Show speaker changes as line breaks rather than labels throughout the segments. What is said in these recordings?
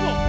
别动。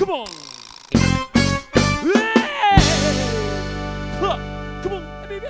Come on. Hey! Huh. Come on, baby.